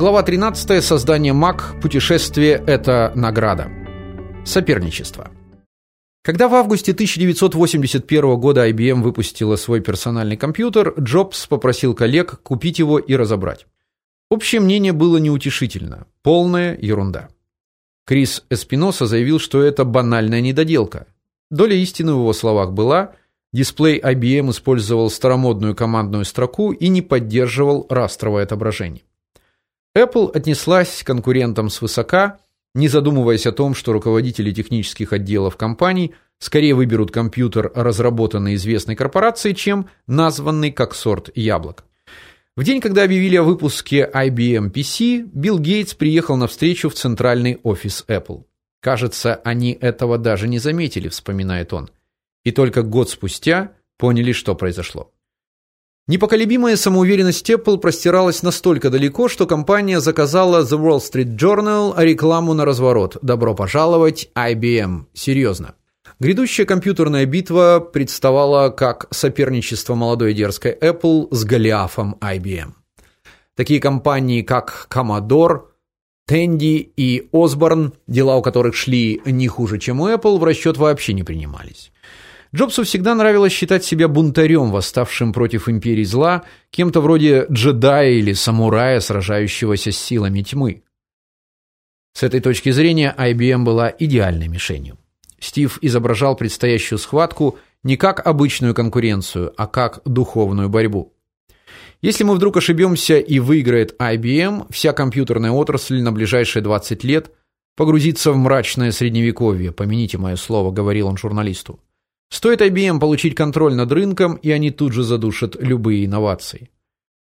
Глава 13. Создание Mac. Путешествие это награда. Соперничество. Когда в августе 1981 года IBM выпустила свой персональный компьютер, Джобс попросил коллег купить его и разобрать. Общее мнение было неутешительно. Полная ерунда. Крис Эспиноса заявил, что это банальная недоделка. Доля истины в его словах была, дисплей IBM использовал старомодную командную строку и не поддерживал растровое отображение. Apple отнеслась к конкурентам свысока, не задумываясь о том, что руководители технических отделов компаний скорее выберут компьютер, разработанный известной корпорацией, чем названный как сорт яблок. В день, когда объявили о выпуске IBM PC, Билл Гейтс приехал на встречу в центральный офис Apple. Кажется, они этого даже не заметили, вспоминает он. И только год спустя поняли, что произошло. Непоколебимая самоуверенность Apple простиралась настолько далеко, что компания заказала The Wall Street Journal рекламу на разворот. Добро пожаловать, IBM. Серьезно. Грядущая компьютерная битва представала как соперничество молодой дерзкой Apple с Голиафом IBM. Такие компании, как Commodore, Tandy и Osborne, дела у которых шли не хуже, чем у Apple, в расчет вообще не принимались. Джобсу всегда нравилось считать себя бунтарем, восставшим против империи зла, кем-то вроде джедая или самурая, сражающегося с силами тьмы. С этой точки зрения IBM была идеальной мишенью. Стив изображал предстоящую схватку не как обычную конкуренцию, а как духовную борьбу. Если мы вдруг ошибемся и выиграет IBM, вся компьютерная отрасль на ближайшие 20 лет погрузится в мрачное средневековье, помяните мое слово, говорил он журналисту. Стоит IBM получить контроль над рынком, и они тут же задушат любые инновации.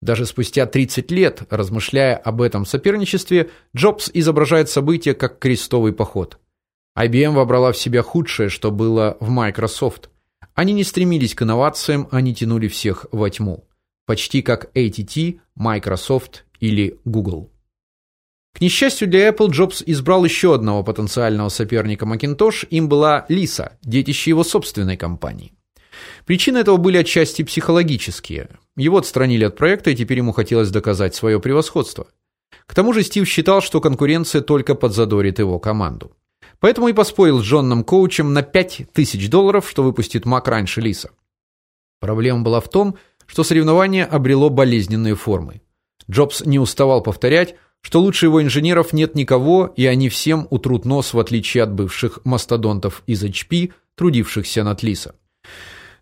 Даже спустя 30 лет, размышляя об этом соперничестве, Джобс изображает события как крестовый поход. IBM вобрала в себя худшее, что было в Microsoft. Они не стремились к инновациям, они тянули всех во тьму, почти как AT&T, Microsoft или Google. К несчастью для Apple, Джобс избрал еще одного потенциального соперника Macintosh, им была Lisa, детище его собственной компании. Причины этого были отчасти психологические. Его отстранили от проекта, и теперь ему хотелось доказать свое превосходство. К тому же Стив считал, что конкуренция только подзадорит его команду. Поэтому и поспорил с Джонном Коучем на 5000 долларов, что выпустит Mac раньше Лиса. Проблема была в том, что соревнование обрело болезненные формы. Джобс не уставал повторять, что лучше его инженеров нет никого, и они всем утрут нос в отличие от бывших мастодонтов из HP, трудившихся над Лиса.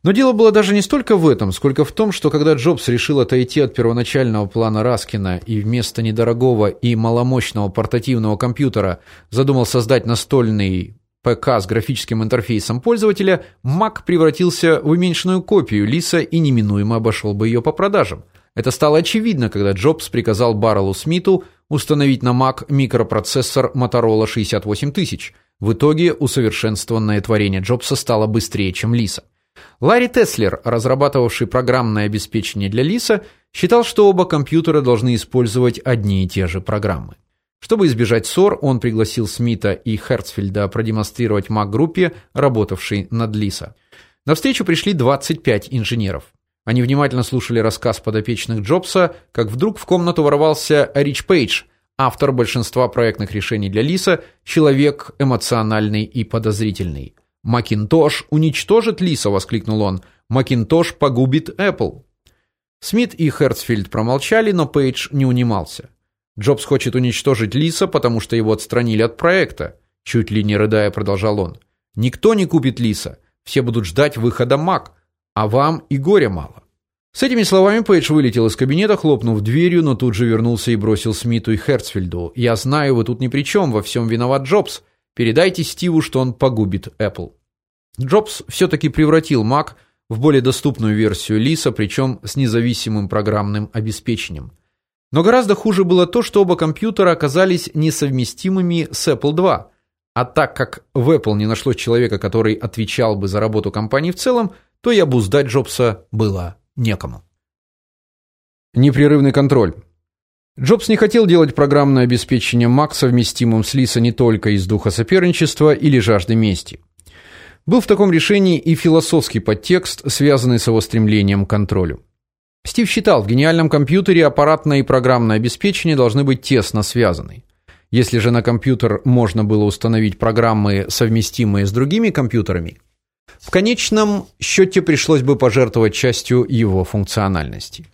Но дело было даже не столько в этом, сколько в том, что когда Джобс решил отойти от первоначального плана Раскина и вместо недорогого и маломощного портативного компьютера задумал создать настольный ПК с графическим интерфейсом пользователя, Mac превратился в уменьшенную копию Лиса и неминуемо обошел бы ее по продажам. Это стало очевидно, когда Джобс приказал Баррелу Смиту установить на Mac микропроцессор Motorola 68000. В итоге усовершенствованное творение Джобса стало быстрее, чем Лиса. Ларри Теслер, разрабатывавший программное обеспечение для Лиса, считал, что оба компьютера должны использовать одни и те же программы. Чтобы избежать ссор, он пригласил Смита и Херцфельда продемонстрировать Mac-группе, работавшей над Лиса. На встречу пришли 25 инженеров. Они внимательно слушали рассказ подопечных Джобса, как вдруг в комнату ворвался Рич Пейдж, автор большинства проектных решений для Лиса, человек эмоциональный и подозрительный. Макинтош уничтожит Лиса, воскликнул он. Макинтош погубит Apple. Смит и Херцфельд промолчали, но Пейдж не унимался. Джобс хочет уничтожить Лиса, потому что его отстранили от проекта, чуть ли не рыдая продолжал он. Никто не купит Лиса. Все будут ждать выхода Mac а вам и горя мало. С этими словами Пейдж вылетел из кабинета, хлопнув дверью, но тут же вернулся и бросил Смиту и Херцфельду: "Я знаю, вы тут ни при чем, во всем виноват Джобс. Передайте Стиву, что он погубит Apple". Джобс все таки превратил Mac в более доступную версию Лиса, причем с независимым программным обеспечением. Но гораздо хуже было то, что оба компьютера оказались несовместимыми с Apple II. А так как в Apple не нашлось человека, который отвечал бы за работу компании в целом, то и обуздать Джобса было некому. Непрерывный контроль. Джобс не хотел делать программное обеспечение Mac совместимым с Лиса не только из духа соперничества или жажды мести. Был в таком решении и философский подтекст, связанный с его стремлением к контролю. Стив считал, в гениальном компьютере аппаратное и программное обеспечение должны быть тесно связаны. Если же на компьютер можно было установить программы, совместимые с другими компьютерами, в конечном счете пришлось бы пожертвовать частью его функциональности.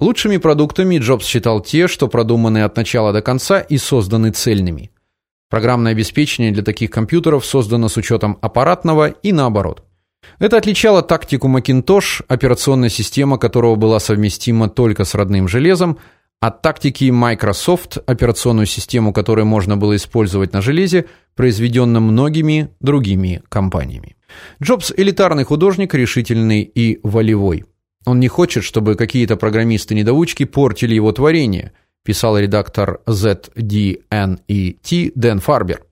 Лучшими продуктами Джобс считал те, что продуманы от начала до конца и созданы цельными. Программное обеспечение для таких компьютеров создано с учетом аппаратного и наоборот. Это отличало тактику Macintosh, операционная система которого была совместима только с родным железом, от тактики Microsoft, операционную систему которой можно было использовать на железе, произведенном многими другими компаниями. Джобс элитарный художник, решительный и волевой. Он не хочет, чтобы какие-то программисты-недоучки портили его творение, писал редактор ZDNET Дэн Фарбер.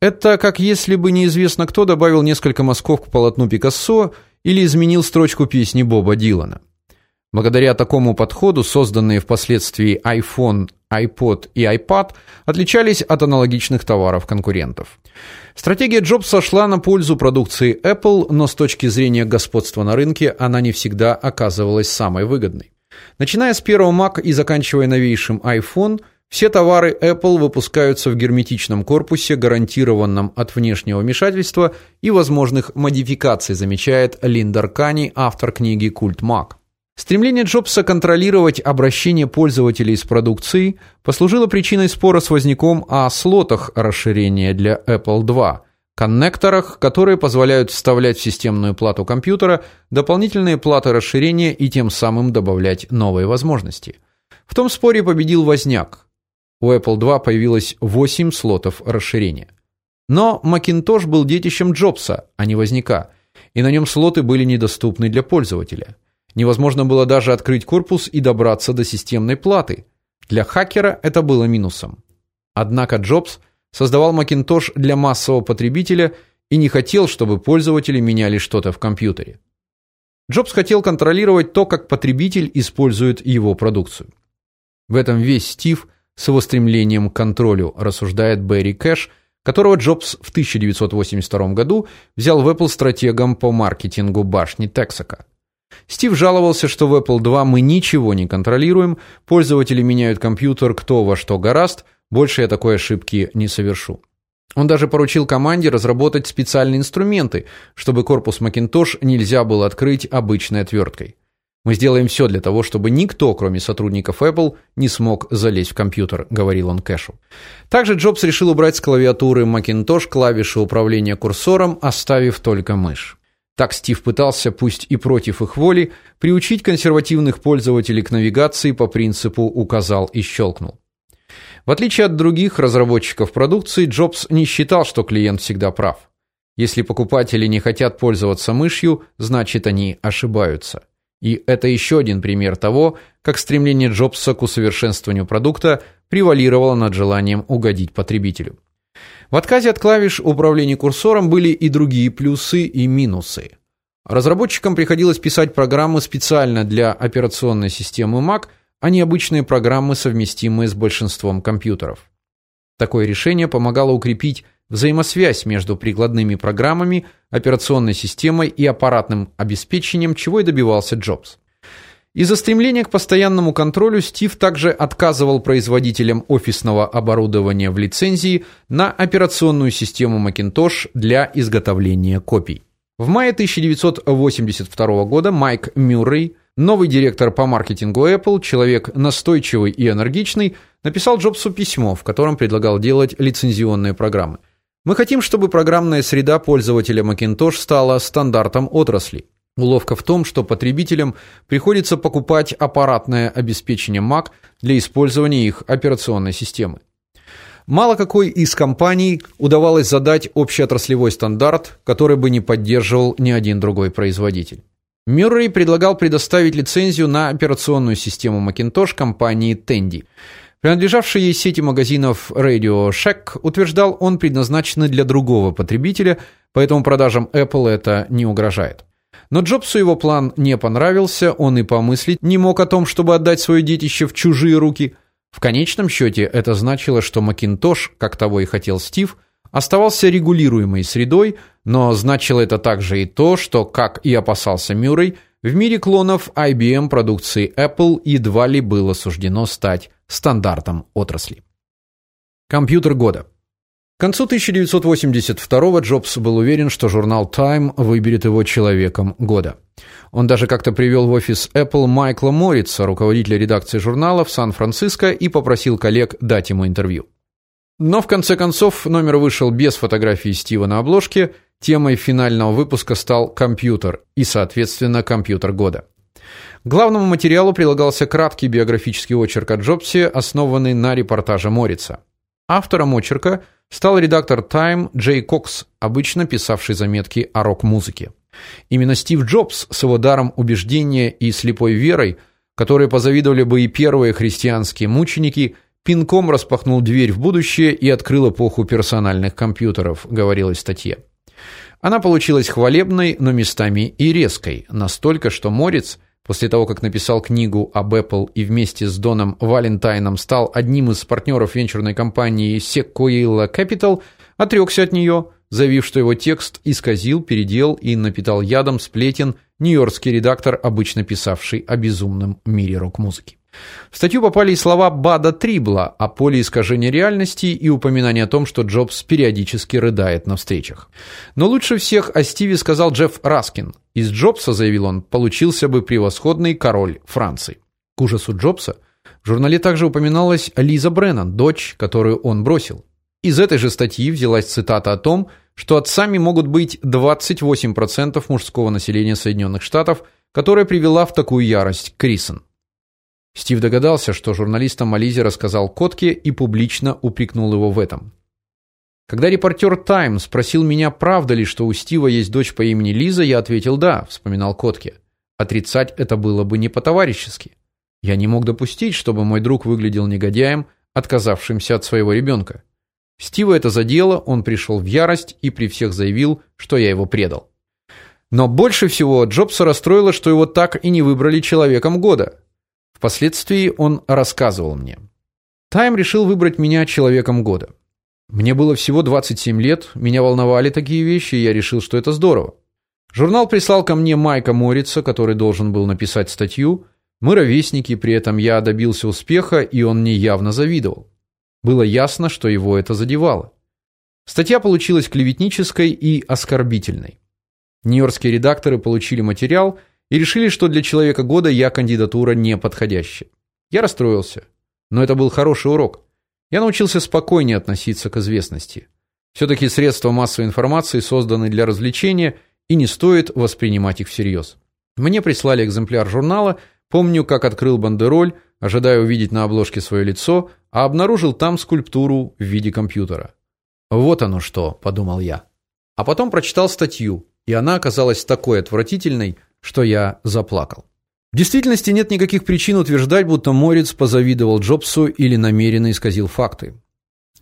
Это как если бы неизвестно кто добавил несколько мазков к полотну Пикассо или изменил строчку песни Боба Дилана. Благодаря такому подходу созданные впоследствии iPhone, iPod и iPad отличались от аналогичных товаров конкурентов. Стратегия Джобса шла на пользу продукции Apple, но с точки зрения господства на рынке она не всегда оказывалась самой выгодной. Начиная с первого Mac и заканчивая новейшим iPhone, все товары Apple выпускаются в герметичном корпусе, гарантированном от внешнего вмешательства и возможных модификаций, замечает Линдер Кани, автор книги Культ Mac. Стремление Джобса контролировать обращение пользователей с продукцией послужило причиной спора с возником о слотах расширения для Apple II, коннекторах, которые позволяют вставлять в системную плату компьютера дополнительные платы расширения и тем самым добавлять новые возможности. В том споре победил Возняк. У Apple II появилось 8 слотов расширения. Но Macintosh был детищем Джобса, а не Возняка, и на нем слоты были недоступны для пользователя. Невозможно было даже открыть корпус и добраться до системной платы. Для хакера это было минусом. Однако Джобс создавал Macintosh для массового потребителя и не хотел, чтобы пользователи меняли что-то в компьютере. Джобс хотел контролировать то, как потребитель использует его продукцию. В этом весь Стив с его стремлением к контролю, рассуждает Берри Кэш, которого Джобс в 1982 году взял в Apple стратегом по маркетингу башни Тексака. Стив жаловался, что в Apple II мы ничего не контролируем, пользователи меняют компьютер кто во что гораст, больше я такой ошибки не совершу. Он даже поручил команде разработать специальные инструменты, чтобы корпус Macintosh нельзя было открыть обычной отверткой. Мы сделаем все для того, чтобы никто, кроме сотрудников Apple, не смог залезть в компьютер, говорил он Кэшу. Также Джобс решил убрать с клавиатуры Macintosh клавиши управления курсором, оставив только мышь. Так Стив пытался, пусть и против их воли, приучить консервативных пользователей к навигации по принципу указал и щелкнул. В отличие от других разработчиков продукции, Джобс не считал, что клиент всегда прав. Если покупатели не хотят пользоваться мышью, значит они ошибаются. И это еще один пример того, как стремление Джобса к усовершенствованию продукта превалировало над желанием угодить потребителю. В отказе от клавиш управления курсором были и другие плюсы и минусы. Разработчикам приходилось писать программы специально для операционной системы Mac, а не обычные программы, совместимые с большинством компьютеров. Такое решение помогало укрепить взаимосвязь между прикладными программами, операционной системой и аппаратным обеспечением, чего и добивался Джобс. Из-за стремления к постоянному контролю Стив также отказывал производителям офисного оборудования в лицензии на операционную систему Macintosh для изготовления копий. В мае 1982 года Майк Мюррей, новый директор по маркетингу Apple, человек настойчивый и энергичный, написал Джобсу письмо, в котором предлагал делать лицензионные программы. Мы хотим, чтобы программная среда пользователя Macintosh стала стандартом отрасли. Уловка в том, что потребителям приходится покупать аппаратное обеспечение Mac для использования их операционной системы. Мало какой из компаний удавалось задать общеотраслевой стандарт, который бы не поддерживал ни один другой производитель. Мюррей предлагал предоставить лицензию на операционную систему Macintosh компании Tandy. Принадлежавшей ей сети магазинов Radio Shack утверждал, он предназначен для другого потребителя, поэтому продажам Apple это не угрожает. Но Джобсу его план не понравился, он и помыслить не мог о том, чтобы отдать свое детище в чужие руки. В конечном счете это значило, что Macintosh, как того и хотел Стив, оставался регулируемой средой, но значило это также и то, что, как и опасался Мюррей, В мире клонов IBM продукции Apple едва ли было суждено стать стандартом отрасли. Компьютер года. К концу 1982-го Джобс был уверен, что журнал Time выберет его человеком года. Он даже как-то привел в офис Apple Майкла Морица, руководителя редакции журнала в Сан-Франциско, и попросил коллег дать ему интервью. Но в конце концов номер вышел без фотографии Стива на обложке. Темой финального выпуска стал компьютер и, соответственно, компьютер года. К главному материалу прилагался краткий биографический очерк о Джобсе, основанный на репортаже Морица. Автором очерка стал редактор Time Джей Кокс, обычно писавший заметки о рок-музыке. Именно Стив Джобс с его даром убеждения и слепой верой, которые позавидовали бы и первые христианские мученики, пинком распахнул дверь в будущее и открыл эпоху персональных компьютеров, говорилось в статье. Она получилась хвалебной, но местами и резкой, настолько, что Морец После того, как написал книгу об Apple и вместе с Доном Валентайном стал одним из партнеров венчурной компании Sequoia Capital, отрекся от нее, заявив, что его текст исказил, передел и напитал ядом сплетен нью-йоркский редактор, обычно писавший о безумном мире рок-музыки. В статью попали и слова Бада Трибла о поле искажения реальности и упоминание о том, что Джобс периодически рыдает на встречах. Но лучше всех о Стиве сказал Джефф Раскин. Из Джобса, заявил он, получился бы превосходный король Франции. К ужасу Джобса в журнале также упоминалась Лиза Бреннан, дочь, которую он бросил. Из этой же статьи взялась цитата о том, что отцами могут быть 28% мужского населения Соединенных Штатов, которая привела в такую ярость Крисон. Стив догадался, что журналистам Мализе рассказал Котке и публично упрекнул его в этом. Когда репортер Time спросил меня, правда ли, что у Стива есть дочь по имени Лиза, я ответил да, вспоминал Котке. Отрицать это было бы не по-товарищески. Я не мог допустить, чтобы мой друг выглядел негодяем, отказавшимся от своего ребенка. Стива это задело, он пришел в ярость и при всех заявил, что я его предал. Но больше всего Джобса расстроило, что его так и не выбрали человеком года. Впоследствии он рассказывал мне. Тайм решил выбрать меня человеком года. Мне было всего 27 лет, меня волновали такие вещи, и я решил, что это здорово. Журнал прислал ко мне Майка Морица, который должен был написать статью. Мы ровесники, при этом я добился успеха, и он мне явно завидовал. Было ясно, что его это задевало. Статья получилась клеветнической и оскорбительной. Нью-Йоркские редакторы получили материал и решили, что для человека года я кандидатура не подходящая. Я расстроился, но это был хороший урок. Я научился спокойнее относиться к известности. все таки средства массовой информации созданы для развлечения, и не стоит воспринимать их всерьез. Мне прислали экземпляр журнала, помню, как открыл бандероль, ожидая увидеть на обложке свое лицо, а обнаружил там скульптуру в виде компьютера. Вот оно что, подумал я. А потом прочитал статью, и она оказалась такой отвратительной, что я заплакал. В действительности нет никаких причин утверждать, будто Морец позавидовал Джобсу или намеренно исказил факты.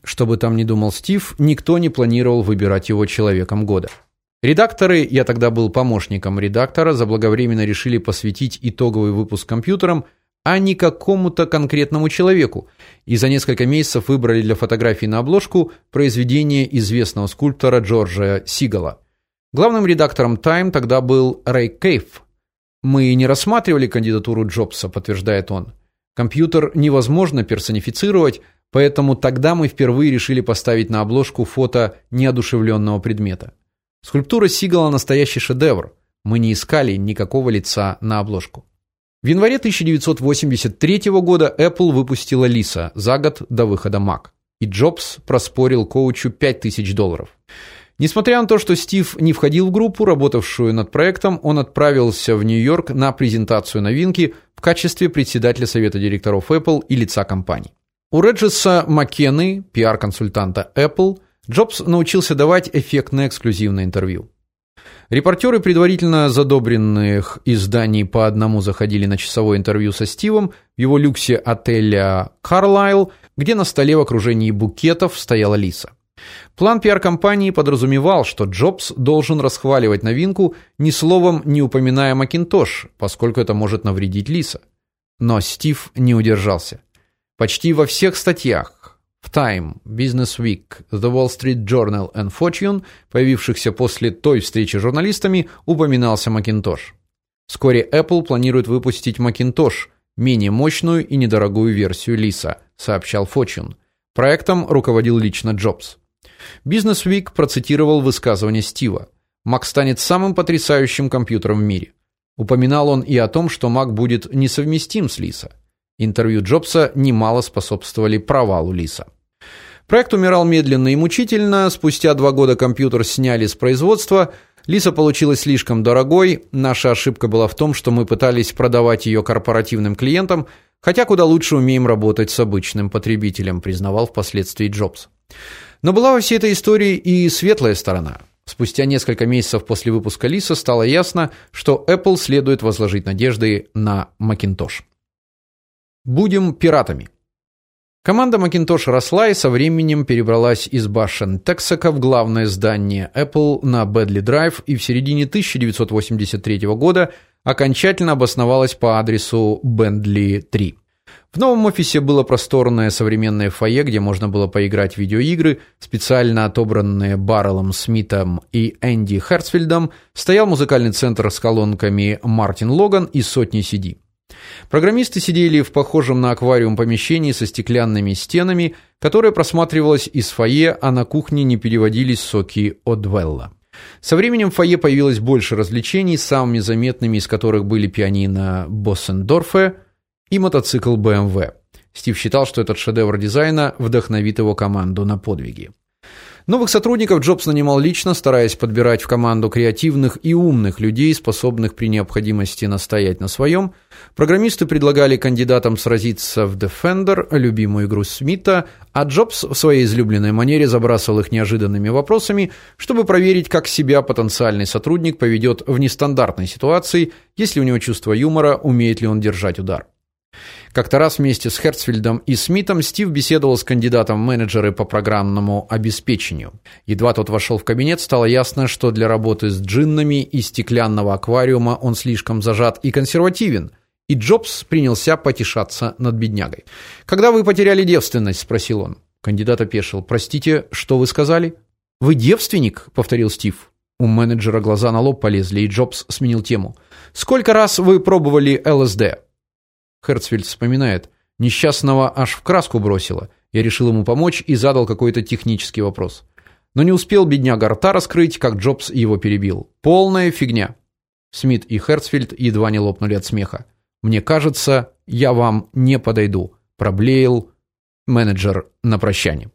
Что бы там ни думал Стив, никто не планировал выбирать его человеком года. Редакторы, я тогда был помощником редактора, заблаговременно решили посвятить итоговый выпуск компьютерам, а не какому-то конкретному человеку, и за несколько месяцев выбрали для фотографии на обложку произведение известного скульптора Джорджа Сигала. Главным редактором Time тогда был Рэй Кейф. Мы не рассматривали кандидатуру Джобса, подтверждает он. Компьютер невозможно персонифицировать, поэтому тогда мы впервые решили поставить на обложку фото неодушевленного предмета. Скульптура Сигала настоящий шедевр. Мы не искали никакого лица на обложку. В январе 1983 года Apple выпустила Lisa за год до выхода Mac, и Джобс проспорил коучу 5000 долларов. Несмотря на то, что Стив не входил в группу, работавшую над проектом, он отправился в Нью-Йорк на презентацию новинки в качестве председателя совета директоров Apple и лица компании. У Реджеса Маккены, пиар-консультанта Apple, Джобс научился давать эффектное эксклюзивное интервью. Репортеры предварительно задобренных изданий по одному заходили на часовое интервью со Стивом в его люксе отеля Carlyle, где на столе в окружении букетов стояла Лиса. План пиар-компании подразумевал, что Джобс должен расхваливать новинку, ни словом не упоминая Macintosh, поскольку это может навредить Лиса. Но Стив не удержался. Почти во всех статьях в Time, Business Week, The Wall Street Journal and Fortune, появившихся после той встречи с журналистами, упоминался Macintosh. Вскоре Apple планирует выпустить Macintosh, менее мощную и недорогую версию Lisa, сообщал Fortune. Проектом руководил лично Джобс. Business Week процитировал высказывание Стива. Mac станет самым потрясающим компьютером в мире. Упоминал он и о том, что Mac будет несовместим с Lisa. Интервью Джобса немало способствовали провалу Лиса. Проект умирал медленно и мучительно. Спустя два года компьютер сняли с производства. Лиса получилась слишком дорогой. Наша ошибка была в том, что мы пытались продавать ее корпоративным клиентам, хотя куда лучше умеем работать с обычным потребителем, признавал впоследствии Джобс. Но была во всей этой истории и светлая сторона. Спустя несколько месяцев после выпуска Лиса стало ясно, что Apple следует возложить надежды на Macintosh. Будем пиратами. Команда Macintosh росла и со временем перебралась из башен Texaco в главное здание Apple на Бэдли Драйв и в середине 1983 года окончательно обосновалась по адресу Бендли 3. В новом офисе было просторное современное фойе, где можно было поиграть в видеоигры, специально отобранные Баррелом Смитом и Энди Херцфельдом, стоял музыкальный центр с колонками Мартин Логан и сотни CD. Программисты сидели в похожем на аквариум помещении со стеклянными стенами, которое просматривалось из фойе, а на кухне не переводились соки от Велла. Со временем в фойе появилось больше развлечений, самыми заметными из которых были пианино Боссендорфе и мотоцикл BMW. Стив считал, что этот шедевр дизайна вдохновит его команду на подвиги. Новых сотрудников Джобс нанимал лично, стараясь подбирать в команду креативных и умных людей, способных при необходимости настоять на своем. Программисты предлагали кандидатам сразиться в Defender, любимую игру Смита, а Джобс в своей излюбленной манере забрасывал их неожиданными вопросами, чтобы проверить, как себя потенциальный сотрудник поведет в нестандартной ситуации, если у него чувство юмора, умеет ли он держать удар. Как-то раз вместе с Херцфельдом и Смитом Стив беседовал с кандидатом в менеджеры по программному обеспечению. Едва тот вошел в кабинет, стало ясно, что для работы с джиннами и стеклянного аквариума он слишком зажат и консервативен. И Джобс принялся потешаться над беднягой. "Когда вы потеряли девственность?" спросил он. Кандидат опешил. "Простите, что вы сказали?" "Вы девственник?" повторил Стив. У менеджера глаза на лоб полезли, и Джобс сменил тему. "Сколько раз вы пробовали ЛСД?" Херцфельд вспоминает: "Несчастного аж в краску бросило. Я решил ему помочь и задал какой-то технический вопрос. Но не успел бедняга рта раскрыть, как Джобс его перебил. Полная фигня". Смит и Херцфельд едва не лопнули от смеха. "Мне кажется, я вам не подойду", проблеял менеджер на прощание.